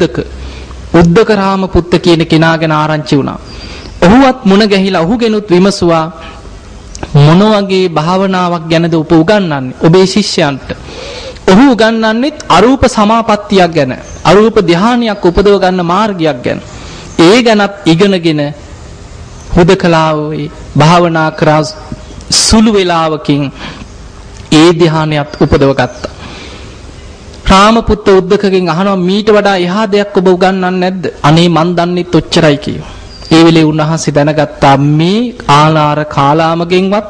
උද්දක. උද්දක රාම පුත්ත කියන කෙනා ගැන ආරංචි වුණා. ඔහුවත් මුණ ගැහිලා ඔහුගෙනුත් විමසුවා මොන වගේ භාවනාවක් ගැනද ඔබ උගන්වන්නේ? ඔබේ ශිෂ්‍යයන්ට. ඔහු උගන්වන්නේ අරූප සමාපත්තියක් ගැන අරූප ධානයක් උපදව ගන්න මාර්ගයක් ගැන. ඒ ගැනත් ඉගෙනගෙන හුදකලාවේ භාවනා කරා සුළු වේලාවකින් ඒ ධානයත් උපදව ගත්තා. රාමපුත්ත උද්දකගෙන් අහනවා මීට වඩා එහා දෙයක් ඔබ උගන්වන්නේ නැද්ද අනේ මන් දන්නෙත් ඔච්චරයි කියනවා ඒ වෙලේ උන්වහන්සේ දැනගත්තා මේ ආලාර කාලාමගෙන්වත්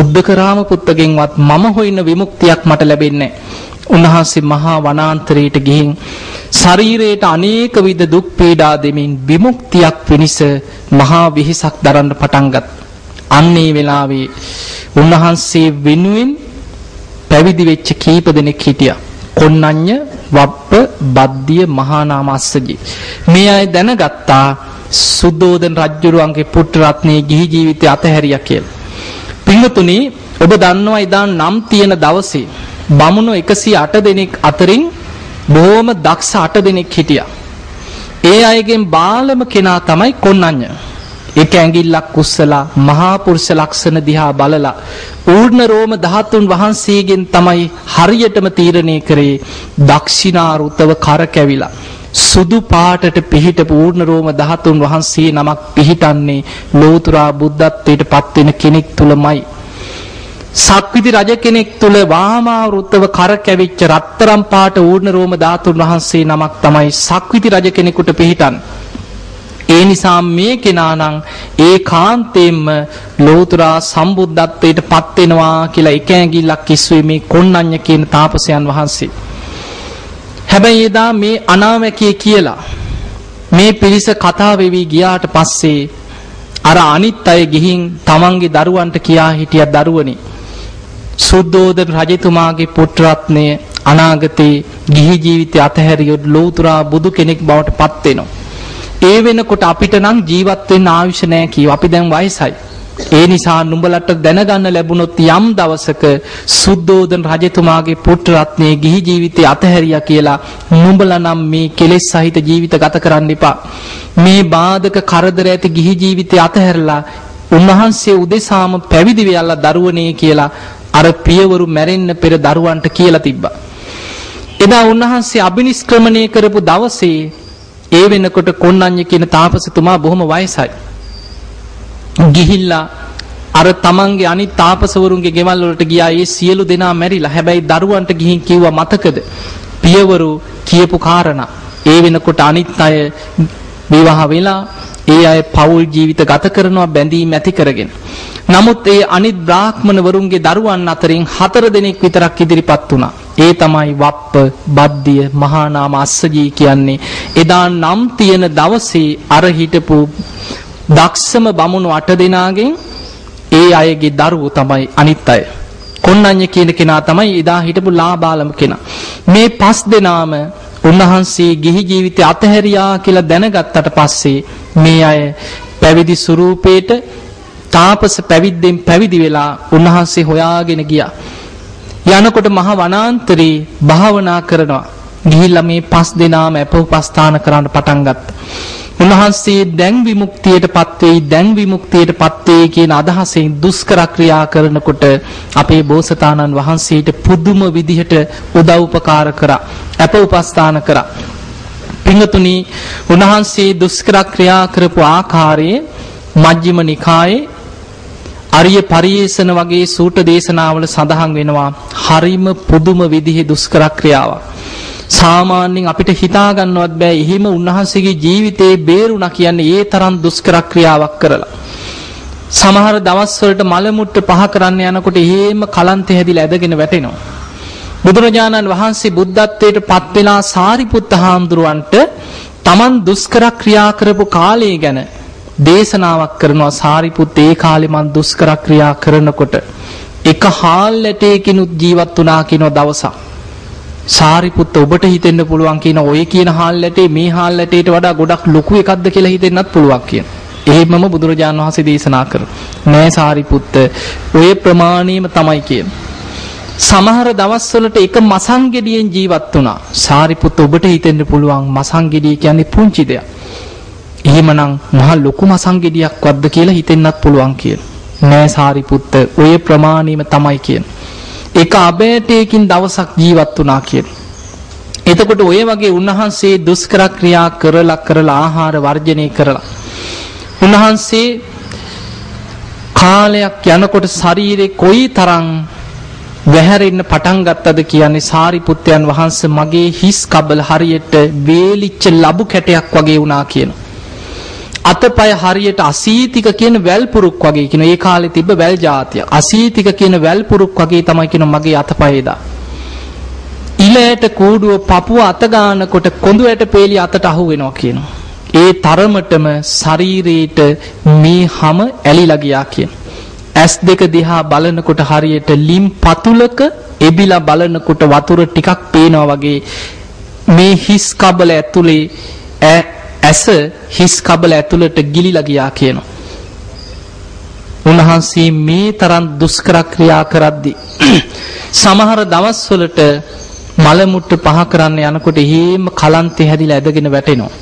උද්දකරාම පුත්තගෙන්වත් මම හොයන විමුක්තියක් මට ලැබෙන්නේ උන්වහන්සේ මහා වනාන්තරයට ගිහින් ශරීරයට අනේක විද දුක් පීඩා දෙමින් විමුක්තියක් පිණිස මහා විහිසක් දරන්න පටන් ගත්. අන්නේ වෙලාවේ උන්වහන්සේ වෙනුවෙන් පැවිදි වෙච්ච කීප දෙනෙක් හිටියා. කොන්නඤ්ඤ, වප්ප, බද්දිය, මහානාම අස්සජි. මේ අය දැනගත්තා සුද්ධෝදන රජුරුවන්ගේ පුත්‍ර රත්නේ ගිහි ජීවිතය අතහැරියා කියලා. පින්වතුනි ඔබ දන්නවා ඉදා නම් තියෙන දවසේ බමුණු 108 දෙනෙක් අතරින් බොහොම දක්ෂ 8 දෙනෙක් හිටියා. ඒ අයගෙන් බාලම කෙනා තමයි කොන්නඤ්ඤ. එක ඇඟිල්ලක් උස්සලා මහා පුරුෂ ලක්ෂණ දිහා බලලා ඌර්ණ රෝම ධාතුන් වහන්සේගෙන් තමයි හරියටම තීරණය කරේ දක්ෂිනාරුතව කර කැවිලා සුදු පාටට පිහිට පූර්ණ රෝම ධාතුන් වහන්සේ නමක් පිහිටන්නේ ලෝතුරා බුද්ධත්වයට පත්වෙන කෙනෙක් තුලමයි. සක්විති රජ කෙනෙක් තුල වාමාවෘතව කරකැවිච්ච රත්තරම් පාට ඌර්ණ රෝම ධාතුන් වහන්සේ නමක් තමයි සක්විති රජ කෙනෙකුට පිහිටන්. ඒ නිසා මේ කෙනා නම් ඒකාන්තයෙන්ම ලෝතුරා සම්බුද්ධත්වයට පත් වෙනවා කියලා එක ඇඟිල්ලක් කිස්සුවේ මේ කොණ්ණඤ්ඤ කියන තාපසයන් වහන්සේ. හැබැයි එදා මේ අනාවැකිය කියලා මේ පිරිස කතා වෙවි ගියාට පස්සේ අර අනිත් අය ගිහින් තමන්ගේ දරුවන්ට කියා හිටිය දරුවනි සුද්ධෝදන රජතුමාගේ පුත්‍රත්නය අනාගතේ ගිහි ජීවිතය අතහැරියොත් ලෝතුරා බුදු කෙනෙක් බවට පත් වෙනවා. ඒ වෙනකොට අපිට නම් ජීවත් වෙන්න ආයුෂ නැහැ කියව. අපි දැන් වයසයි. ඒ නිසා නුඹලට දැනගන්න ලැබුණොත් යම් දවසක සුද්ධෝදන රජතුමාගේ පුත්‍ර රත්නයේ ගිහි ජීවිතය අතහැරියා කියලා නුඹලා නම් මේ කෙලෙස් සහිත ජීවිත ගත කරන්න එපා. මේ බාධක කරදර ඇති ගිහි ජීවිතය අතහැරලා උන්වහන්සේ උදෙසාම පැවිදි වෙලා දරුවනේ කියලා අර පියවරු මැරෙන්න පෙර දරුවන්ට කියලා තිබ්බා. එදා උන්වහන්සේ අබිනිෂ්ක්‍රමණය කරපු දවසේ ඒ වෙනකොට කොණ්ණඤ්ඤ කියන තාපසතුමා බොහොම වයසයි. ගිහිල්ලා අර තමන්ගේ අනිත් තාපසවරුන්ගේ ගෙවල් වලට ගියා ඒ සියලු දෙනා මැරිලා. හැබැයි දරුවන්ට ගිහින් කිව්වා මතකද? පියවරු කියපු කාරණා. ඒ වෙනකොට අනිත් අය විවාහ වෙලා ඒ අය පෞල් ජීවිත ගත කරනවා බැඳීම් ඇති කරගෙන. නමුත් ඒ අනිත් බ්‍රාහ්මණ වරුන්ගේ දරුවන් අතරින් හතර දෙනෙක් විතරක් ඉදිරිපත් වුණා. ඒ තමයි වප්ප, බද්දිය, මහා නාම අස්සජී කියන්නේ. එදා නම් තියෙන දවසේ අර හිටපු දක්ෂම බමුණු අට දෙනාගෙන් ඒ අයගේ දරුවෝ තමයි අනිත් අය. කොණ්ණඤ්ඤ කියන කෙනා තමයි එදා හිටපු ලාබාලම කෙනා. මේ පස් දෙනාම උන්වහන්සේ ගිහි ජීවිතය අතහැරියා කියලා දැනගත්තට පස්සේ මේ අය පැවිදි ස්වරූපේට තාපස පැවිද්දෙන් පැවිදි වෙලා උන්වහන්සේ හොයාගෙන ගියා. යනකොට මහ වනාන්තරේ භාවනා කරනවා. ගිහිල්ලා මේ පස් දෙනාම අපෝපස්ථාන කරන්න පටන් ගත්තා. උන්වහන්සේ දැන් විමුක්තියටපත් වෙයි දැන් විමුක්තියටපත් වෙයි කියන අදහසෙන් දුෂ්කර ක්‍රියා කරනකොට අපේ බෝසතාණන් වහන්සේට පුදුම විදිහට උදව් උපකාර කරා අප උපස්ථාන කරා පින්තුනි උන්වහන්සේ දුෂ්කර ක්‍රියා කරපු ආකාරයේ මජ්ක්‍ධිම නිකායේ අරිය පරියේෂණ වගේ සූට දේශනාවල සඳහන් වෙනවා හරිම පුදුම විදිහේ දුෂ්කර ක්‍රියාවක් සාමාන්‍යයෙන් අපිට හිතා ගන්නවත් බෑ එහෙම උන්වහන්සේගේ ජීවිතේ බේරුණා කියන්නේ ඒ තරම් දුෂ්කර ක්‍රියාවක් කරලා. සමහර දවස් වලට මල මුට්ට පහ කරන්න යනකොට එහෙම කලන්තේ හැදිලා ඇදගෙන වැටෙනවා. බුදුරජාණන් වහන්සේ බුද්ධත්වයට පත් වෙලා සාරිපුත්ත හාමුදුරුවන්ට Taman දුෂ්කර ක්‍රියා කරපු කාලය ගැන දේශනාවක් කරනවා සාරිපුත් ඒ කාලේ මං දුෂ්කර ක්‍රියා කරනකොට එක හාල් ඇටයකිනුත් ජීවත් වුණා කියන දවසක් සාරිපුත්ත ඔබට හිතෙන්න පුළුවන් කියන ඔය කියන හාල් ඇටේ මේ හාල් ඇටේට වඩා ගොඩක් ලොකු එකක්ද කියලා හිතෙන්නත් පුළුවන් කියන. එහෙමම බුදුරජාණන් වහන්සේ දේශනා කර. නෑ සාරිපුත්ත ඔය ප්‍රමාණයම තමයි කියන. සමහර දවස්වලට එක මසංගෙඩියෙන් ජීවත් වුණා. සාරිපුත්ත ඔබට හිතෙන්න පුළුවන් මසංගෙඩිය කියන්නේ පුංචි දෙයක්. එහෙමනම් මහා ලොකු මසංගෙඩියක් වද්ද කියලා හිතෙන්නත් පුළුවන් කියලා. නෑ සාරිපුත්ත ඔය ප්‍රමාණයම තමයි කියන්නේ. එක අබෑටයකින් දවසක් ජීවත් වුණා කියලා. එතකොට ඔය වගේ උන්වහන්සේ දුෂ්කර ක්‍රියා කරලා කරලා ආහාර වර්ජනය කරලා උන්වහන්සේ කාලයක් යනකොට ශරීරේ කොයි තරම් වැහැරෙන්න පටන් ගත්තද කියන්නේ සාරිපුත්යන් වහන්සේ මගේ හිස් කබල හරියට වේලිච්ච ලබු කැටයක් වගේ වුණා කියනවා. අතපය හරියට අසීතික කියන වැල් පුරුක් වගේ කියන ඒ කාලේ තිබ්බ වැල් జాතිය. අසීතික කියන වැල් පුරුක් වගේ තමයි කියන මගේ අතපයේදා. ඉලයට කූඩුව පපුව අත ගන්නකොට කොඳු ඇට පේලි අතට අහු වෙනවා කියනවා. ඒ තරමටම ශරීරේට මේ හැම ඇලිලා ගියා කියනවා. ඇස් දෙක දිහා බලනකොට හරියට ලිම් පතුලක එබිලා බලනකොට වතුර ටිකක් පේනවා වගේ මේ හිස් කබල ඇතුලේ ඇස හිස් කබල ඇතුළට ගිලිලා ගියා කියනවා. උන්වහන්සේ මේ තරම් දුෂ්කර ක්‍රියා කරද්දී සමහර දවස්වලට මල මුට්ටු පහ කරන්න යනකොට එහෙම කලන්තේ හැදිලා ඇදගෙන වැටෙනවා.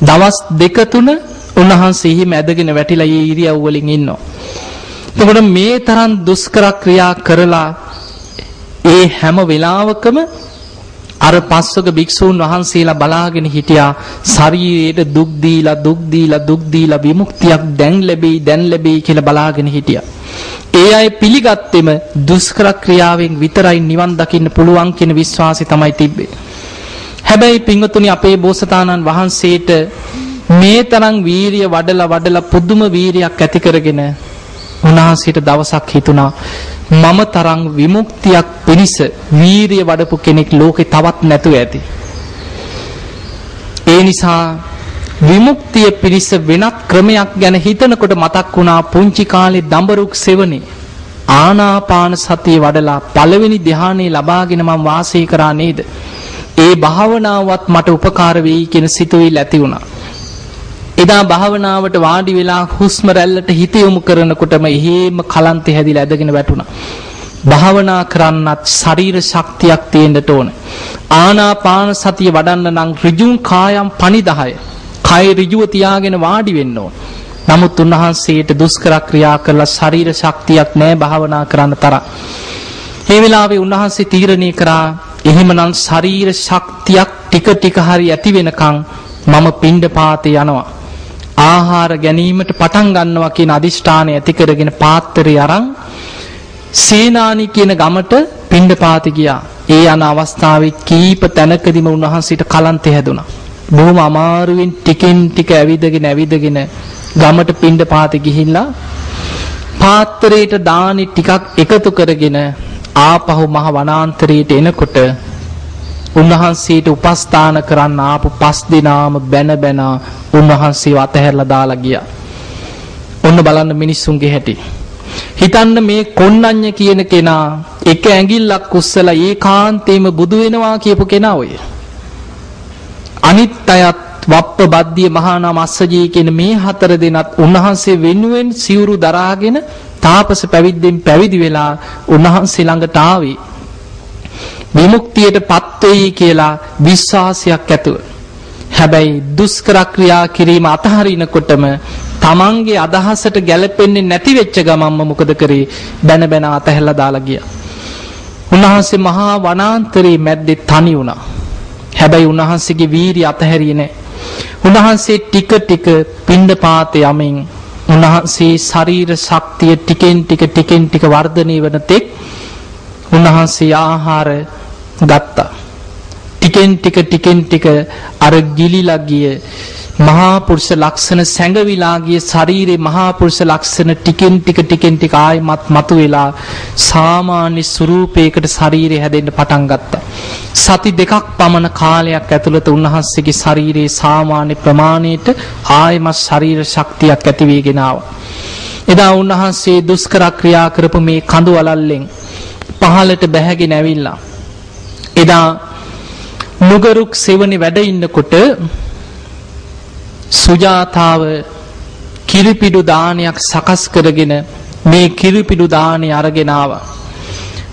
දවස් දෙක තුන උන්වහන්සේ එහෙම ඇදගෙන වැටිලා ඒ ඉරියව් වලින් ඉන්නවා. එතකොට මේ තරම් දුෂ්කර ක්‍රියා කරලා ඒ හැම වෙලාවකම අර පස්වක භික්ෂූන් වහන්සේලා බලාගෙන හිටියා ශරීරයට දුක් දීලා දුක් දීලා දුක් දීලා විමුක්තියක් දැන් ලැබෙයි දැන් ලැබෙයි කියලා බලාගෙන හිටියා. ඒ අය පිළිගත්තෙම දුෂ්කර ක්‍රියාවෙන් විතරයි නිවන් දකින්න පුළුවන් කියන විශ්වාසය තමයි තිබ්බේ. හැබැයි පින්වතුනි අපේ බෝසතාණන් වහන්සේට මේ තරම් වීරිය වඩලා වඩලා පුදුම වීරියක් ඇති කරගෙන උන්වහන්සේට දවසක් හිතුණා මම තරම් විමුක්තියක් පිණිස වීරිය වඩපු කෙනෙක් ලෝකේ තවත් නැතුව ඇති. ඒ නිසා විමුක්තිය පිණිස වෙනත් ක්‍රමයක් ගැන හිතනකොට මතක් වුණා පුංචි කාලේ දඹරුක් සෙවණේ ආනාපාන සතිය වඩලා පළවෙනි ධ්‍යානෙ ලබාගෙන මම වාසය කරා නේද? ඒ භාවනාවත් මට උපකාර වෙයි කියන සිතුවිල්ල ඇති වුණා. එදා භාවනාවට වාඩි වෙලා හුස්ම රැල්ලට හිත යොමු කරනකොටම එහෙම කලන්තේ හැදිලා ඇදගෙන වැටුණා. භාවනා කරන්නත් ශරීර ශක්තියක් තියෙන්න ඕන. ආනාපාන සතිය වඩන්න නම් ඍජුන් කායම් පනිදහය. කය ඍජුව තියාගෙන වාඩි වෙන්න ඕන. නමුත් උන්වහන්සේට දුෂ්කර ක්‍රියා කරලා ශරීර ශක්තියක් නැහැ භාවනා කරන්න තරම්. මේ වෙලාවේ උන්වහන්සේ තීරණය කරා එහෙමනම් ශරීර ශක්තියක් ටික ටික හරි ඇති වෙනකන් මම පින්ඩ පාතේ යනවා. ආහාර ගැනීමට පටන් ගන්නවා කියන අදිෂ්ඨානය ඇති කරගෙන පාත්‍රය අරන් සේනානි කියන ගමට පිණ්ඩපාති ගියා. ඒ යන අවස්ථාවේ කීප තැනකදීම උන්වහන්සේට කලන්තය හැදුනා. බොහොම අමාරුවෙන් ටිකෙන් ටික ඇවිදගෙන ඇවිදගෙන ගමට පිණ්ඩපාති ගිහිල්ලා පාත්‍රයට දානි ටිකක් එකතු කරගෙන ආපහු මහ වනාන්තරයට එනකොට උන්වහන්සේට උපස්ථාන කරන්න ආපු පස් දිනාම බැන බැන උන්වහන්සේව අතහැරලා දාලා ගියා. ඔන්න බලන්න මිනිස්සුන්ගේ හැටි. හිතන්න මේ කොණ්ණඤ්ඤ කියන කෙනා එක ඇඟිල්ලක් උස්සලා ඒකාන්තේම බුදු වෙනවා කියපු කෙනා ඔය. අනිත් අයත් වප්ප බද්දිය මහා නාම අස්සජී කියන මේ හතර දෙනත් උන්වහන්සේ වෙනුවෙන් සිවුරු දරාගෙන තාපස පැවිද්දෙන් පැවිදි වෙලා උන්වහන්සේ ළඟට ආවේ. විමුක්තියටපත් වෙයි කියලා විශ්වාසයක් ඇතුව. හැබැයි දුෂ්කර ක්‍රියා කිරීම අතහරිනකොටම තමන්ගේ අදහසට ගැලපෙන්නේ නැති වෙච්ච ගමන්ම මොකද කරේ බැන බැන අතහැරලා දාලා ගියා. උන්වහන්සේ මහා වනාන්තරයේ මැද්දේ තනි වුණා. හැබැයි උන්වහන්සේගේ වීරිය අතහැරියේ නැහැ. උන්වහන්සේ ටික ටික පින්ඩපාත යමින් උන්වහන්සේ ශරීර ශක්තිය ටිකෙන් ටික ටිකෙන් ටික වර්ධනය වන තෙක් උන්වහන්සේ ආහාර ගත්තා. ටිකෙන් ටික ටිකෙන් ටික අර ගිලිලා ගිය මහා පුරුෂ ලක්ෂණ සැඟවිලා ගිය ශරීරේ මහා පුරුෂ ලක්ෂණ ටිකෙන් ටික ටිකෙන් ටික ආයමත් මතුවෙලා සාමාන්‍ය ස්වරූපයකට ශරීරය හැදෙන්න පටන් ගත්තා. සති දෙකක් පමණ කාලයක් ඇතුළත උන්වහන්සේගේ ශරීරයේ සාමාන්‍ය ප්‍රමාණයට ආයමත් ශරීර ශක්තියක් ඇති වීගෙන ආවා. එදා උන්වහන්සේ දුෂ්කර ක්‍රියා කරපු මේ කඳු වලල්ලෙන් පහළට බැහැගෙන ඇවිල්ලා එදා නුගරුක් සෙවණේ වැඩ ඉන්නකොට සුජාතාව කිරිපිඩු දානයක් සකස් කරගෙන මේ කිරිපිඩු දාණය අරගෙන ආවා.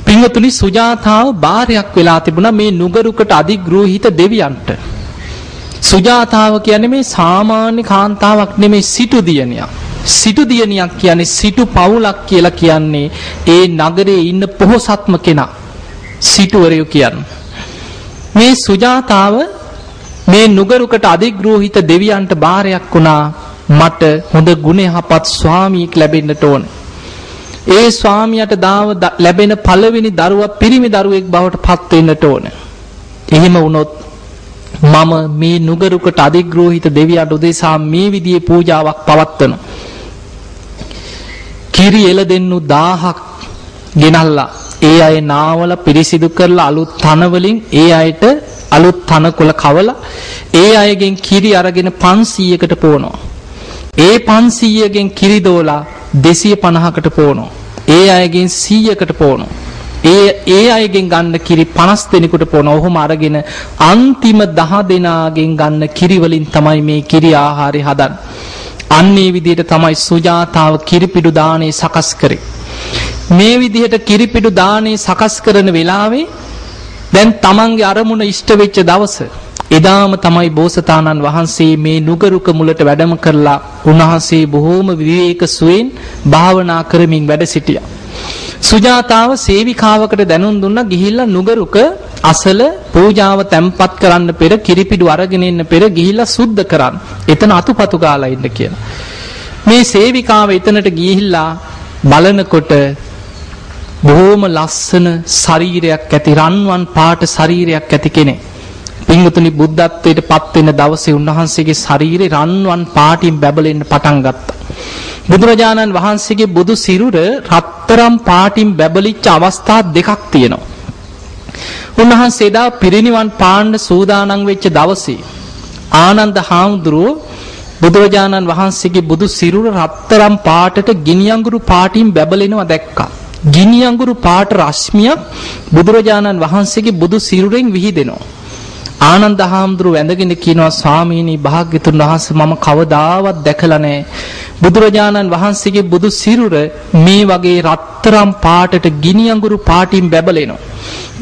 පින්වතුනි සුජාතාව බාරයක් වෙලා තිබුණා මේ නුගරුකට අධිග්‍රෝහිත දෙවියන්ට. සුජාතාව කියන්නේ මේ සාමාන්‍ය කාන්තාවක් නෙමෙයි සිටු දියණියක්. සිටු දියණියක් කියන්නේ සිටු පවුලක් කියලා කියන්නේ ඒ නගරේ ඉන්න පොහොසත්ම කෙනා. සිටුවරයෝ කියන්නේ. මේ සුජාතාව මේ නුගරුකට අධිග්‍රෝහිත දෙවියන්ට බාරයක් වුණා මට හොඳ ගුණයහපත් ස්වාමියෙක් ලැබෙන්නට ඕන. ඒ ස්වාමියාට දාව ලැබෙන පළවෙනි දරුවා පිරිමි දරුවෙක් බවට පත් වෙන්නට ඕන. එහෙම වුණොත් මම මේ නුගරුකට අධිග්‍රෝහිත දෙවියන්ට උදෙසා මේ විදිහේ පූජාවක් පවත්වනවා. කිරි එළ දෙන්නු 1000ක් ගෙනල්ලා ඒ අය නාවල පිරිසිදු කරලා අලුත් තන වලින් ඒ අයට අලුත් තනකොළ කවලා ඒ අයගෙන් කිරි අරගෙන 500කට පෝනවා. ඒ 500ගෙන් කිරි දෝලා 250කට පෝනවා. ඒ අයගෙන් 100කට පෝනවා. ඒ ඒ අයගෙන් ගන්න කිරි 50 දෙනෙකුට පොනවා. ඔහොම අරගෙන අන්තිම 10 දෙනාගෙන් ගන්න කිරි වලින් තමයි මේ කිරි ආහාරය හදන්නේ. අන්නේ විදිහට තමයි සුජාතාව කිරිපිඩු දානේ සකස් කරේ. මේ විදිහට කිරිපිඩු දානේ සකස් කරන වෙලාවේ දැන් තමන්ගේ අරමුණ ඉෂ්ට වෙච්ච දවස එදාම තමයි බෝසතාණන් වහන්සේ මේ නුගරුක මුලට වැඩම කරලා උන්වහන්සේ බොහෝම විවේක සුවෙන් භාවනා කරමින් වැඩ සිටියා. සුජාතාව සේවිකාවකට දැනුම් දුන්නා ගිහිල්ලා නුගරුක අසල පූජාව තැම්පත් කරන්න පෙර කිරිපිඩු අරගෙන ඉන්න පෙර ගිහිල්ලා සුද්ධ කරන්න. එතන අතුපතු ගාලා ඉන්න කියලා. මේ සේවිකාව එතනට ගිහිල්ලා බලනකොට බොහොම ලස්සන ශරීරයක් ඇති රන්වන් පාට ශරීරයක් ඇති කෙනෙක්. පින්වතුනි බුද්ධත්වයට පත් වෙන දවසේ උන්වහන්සේගේ ශරීරේ රන්වන් පාටින් බැබලෙන්න පටන් ගත්තා. බුදුරජාණන් වහන්සේගේ බුදු සිරුර රත්තරම් පාටින් බැබලිච්ච අවස්ථා දෙකක් තියෙනවා. උන්වහන්සේ එදා පිරිනිවන් පාන්න සූදානම් වෙච්ච දවසේ ආනන්ද හාමුදුරුවෝ බුදුරජාණන් වහන්සේගේ බුදු සිරුර රත්තරම් පාටට ගිනි අඟුරු පාටින් බැබලෙනවා දැක්කා. ගිනි අඟුරු පාට රශ්මියක් බුදුරජාණන් වහන්සේගේ බුදු සිරුරෙන් විහිදෙනවා. ආනන්ද හාමුදුරුව වැඳගෙන කියනවා ස්වාමීනි භාග්‍යතුන් වහන්සේ මම කවදාවත් දැකලා නැහැ. බුදුරජාණන් වහන්සේගේ බුදු සිරුර මේ වගේ රත්තරම් පාටට ගිනි අඟුරු පාටින් බැබලෙනවා.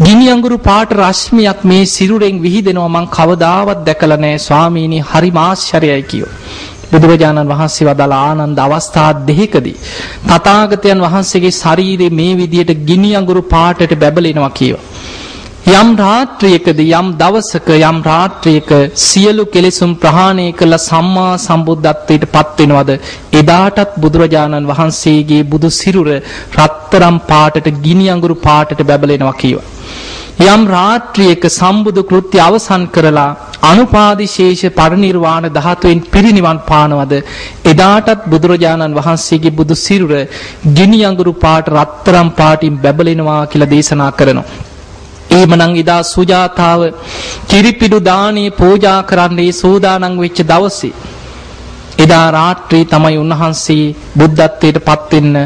ගිනි අඟුරු පාට රශ්මියක් මේ සිරුරෙන් විහිදෙනවා මං කවදාවත් දැකලා නැහැ ස්වාමීනි හරිම ආශ්චර්යයි කියෝ. බුදුරජාණන් වහන්සේ වදාළ ආනන්ද අවස්ථා දෙකකදී තථාගතයන් වහන්සේගේ ශරීරයේ මේ විදියට ගිනි අඟුරු පාටට බැබලෙනවා කියෝ. යම් රාත්‍රියකදී යම් දවසක යම් රාත්‍රියක සියලු කෙලෙසුම් ප්‍රහාණය කළ සම්මා සම්බුද්ධත්වයට පත් වෙනවද එදාටත් බුදුරජාණන් වහන්සේගේ බුදු සිරුර රත්තරම් පාටට ගිනි අඟුරු පාටට බැබලෙනවා කියවා. යම් රාත්‍රියක සම්බුදු කෘත්‍ය අවසන් කරලා අනුපාදිශේෂ පරිනිර්වාණ ධාතුවෙන් පිරිනිවන් පානවද එදාටත් බුදුරජාණන් වහන්සේගේ බුදු සිරුර ගිනි අඟුරු පාට රත්තරම් පාටින් බැබලෙනවා කියලා දේශනා කරනවා. එහෙමනම් ඉදා සුජාතාව කිරිපිඩු දානේ පූජා කරන්නේ සූදානම් වෙච්ච දවසේ එදා රාත්‍රී තමයි උන්වහන්සේ බුද්ධත්වයට පත් වෙන්න